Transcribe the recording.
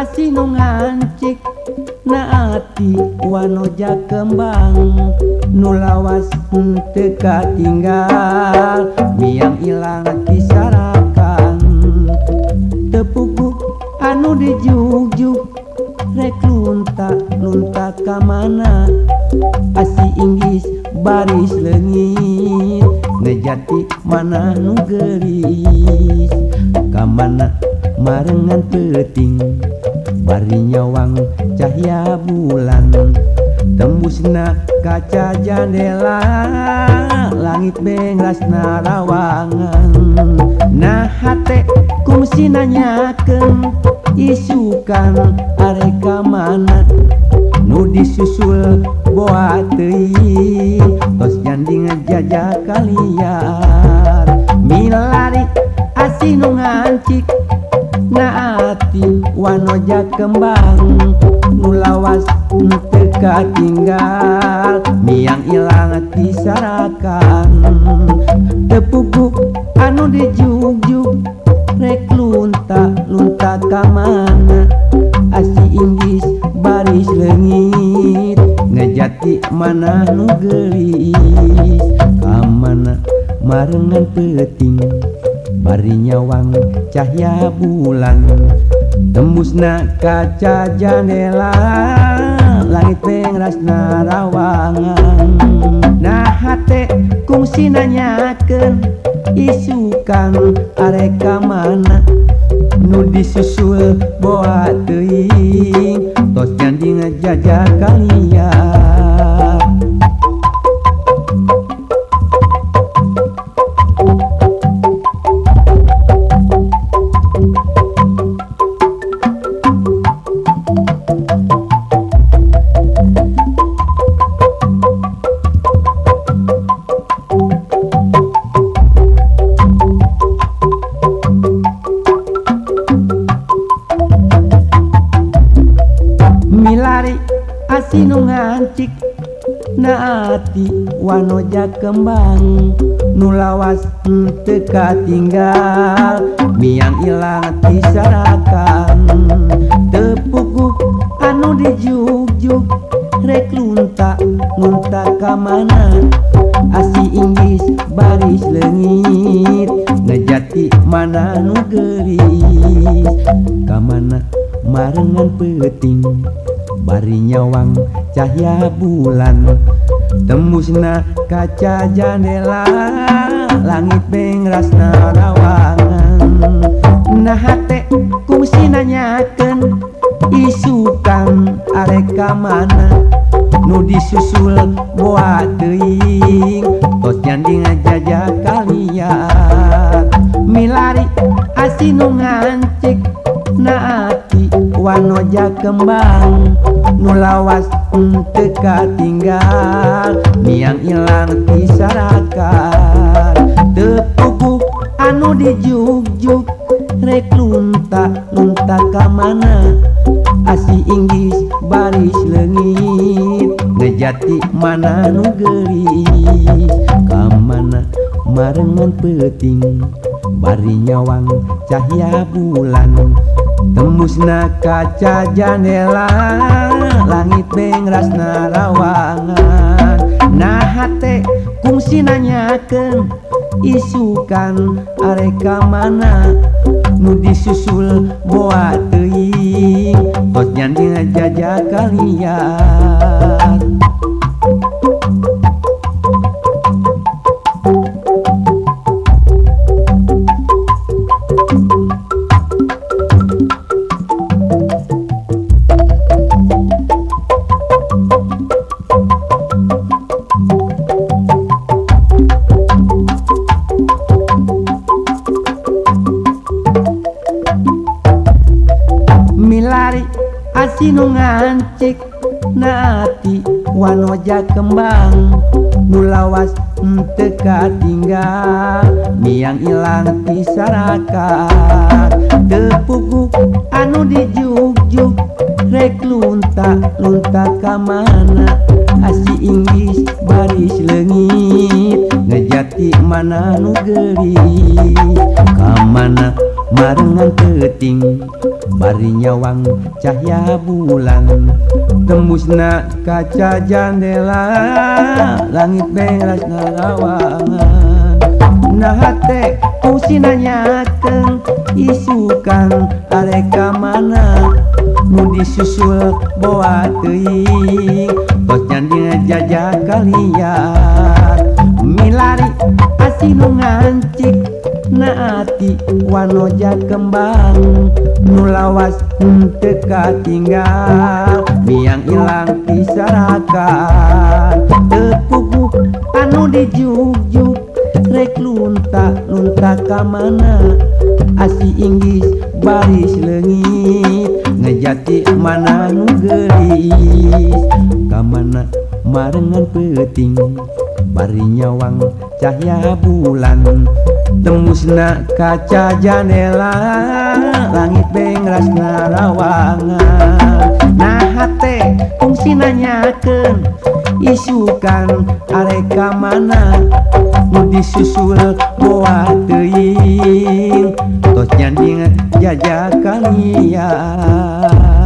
kasinungancik naati wanoja kembang. Nulawas teka tinggal biang hilang kisarakan tepuku anu dijujuk rek lunta lunta ka mana. Asi Inggris baris lengit ngejati mana nu gelis ka mana marengan peting. barinyawang cahya bulan. Tembusna kaca jandela langit bengras narawangan nah hate kumsi nanyaken isukan areka mana nu disusul boa teuing tos jandi ngejajah kalian. Milari asinu ngancik Sakti wanoja kembang nulawas teka tinggal miang ilang disarakan tepuku anu dijujuk rek lunta lunta kamana asi Inggris baris lengit ngejati mana nu gelis? Kamana marengan peting barinyawang cahya bulan tembusna kaca jendela langit pengrasna rawangan. Nah hate kungsi nanyakeun isukan areka mana nu disusul boa teuing tos janji ngejajar kalian. asinu ngancik naati wanoja kembang. Nulawas teka tinggal miang ilang disarakan tepuku anu dijugjug rek lunta lunta kamana asi Inggris baris lengit ngejati mana nu geris? Kamana marengan peting? bari nyawang cahya bulan tembusna kaca jandela langit pengrasna rawangan. Nah hate kungsi nanyakan isukan areka mana nu disusul boa teuing tos nyanding aja kalian. Milari asinu ngancik naati wanoja kembang. nulawas untuka tinggal miang ilang disarakan tepuku anu dijugjug rek lunta lunta ka mana? Asi Inggris baris lengit. Ngejati mana nu geris? Ka mana marengan peting? Bari nyawang cahya bulan. Tembusna kaca jendela langit Bengras narawangan nahate kungsi nanyakeun isukan. Areka mana? Nu disusul boa teing hotnya jaja kalian. Cino ngancik nati wanoja kembang. Nulawas teka tinggal miang ilang pisarakat tepuku anu dijujuk rek lunta lunta kamana. Asi Inggris baris lengit ngejati mana nu geris. Kamana barengan keting barinyawang cahya bulan. Tembusna kaca jandela langit beras narawangan nah hate kusina nyateng isukan areka mana? Nu disusul bawa teuing tos nyandina jajah kalian. Milari asinu ngancik naati wanoja kembang nulawas teka tinggal biang ilang pisarakan tepuku anu dijujuk rek lunta lunta ka mana? Asi Inggris baris lengit. Ngejati mana nu gelis? Ka mana marengan peting bari nyawang cahya bulan. temusna kaca janela langit bengras narawangan nahate fungsi nanyaken isukan areka mana? Nu disusul bawa teuing tos nyanding jajakan liar